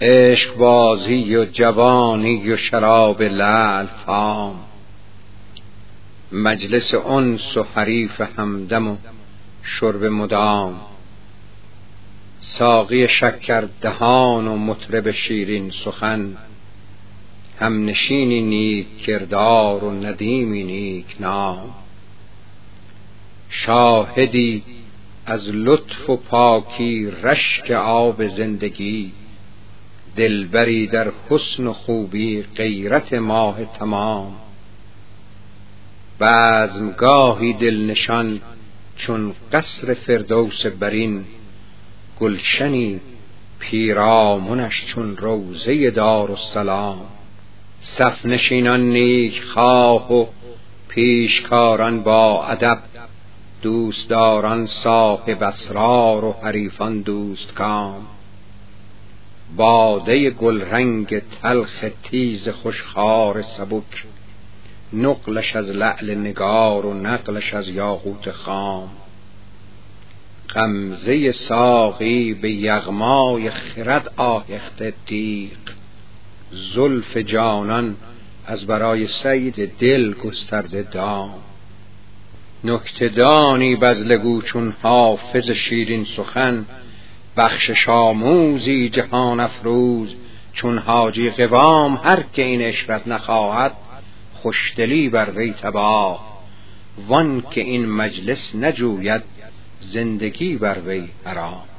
عشق بازی و جوانی و شراب لعل فام. مجلس انس و حریف همدم و شرب مدام. ساقی شکر دهان و مطرب شیرین سخن. هم نشینی نیک کردار و ندیمی نیک نام. شاهدی از لطف و پاکی رشک آب زندگی. دلبری در حسن و خوبی غیرت ماه تمام. بزمگاهی دلنشان چون قصر فردوس برین گلشنی پیرامونش چون روزه دار و سلام صف نشینان نیک خواه و پیشکاران با ادب دوستداران صاحب اسرار و حریفان دوست کام باده گلرنگ تلخ تیز خوشخوار سبک نقلش از لعل نگار و نقلش از یاقوت خام. غمزه ساقی به یغمای خرد آهخته تیغ زلف جانان از برای سید دل گسترده دام. نکتدانی بزلگو چون حافظ شیرین سخن بخش آموزی جهان افروز. چون حاجی قوام هر که این اشرت نخواهد خوشدلی بر وی تباه. وان که این مجلس نجوید زندگی بر وی حرام.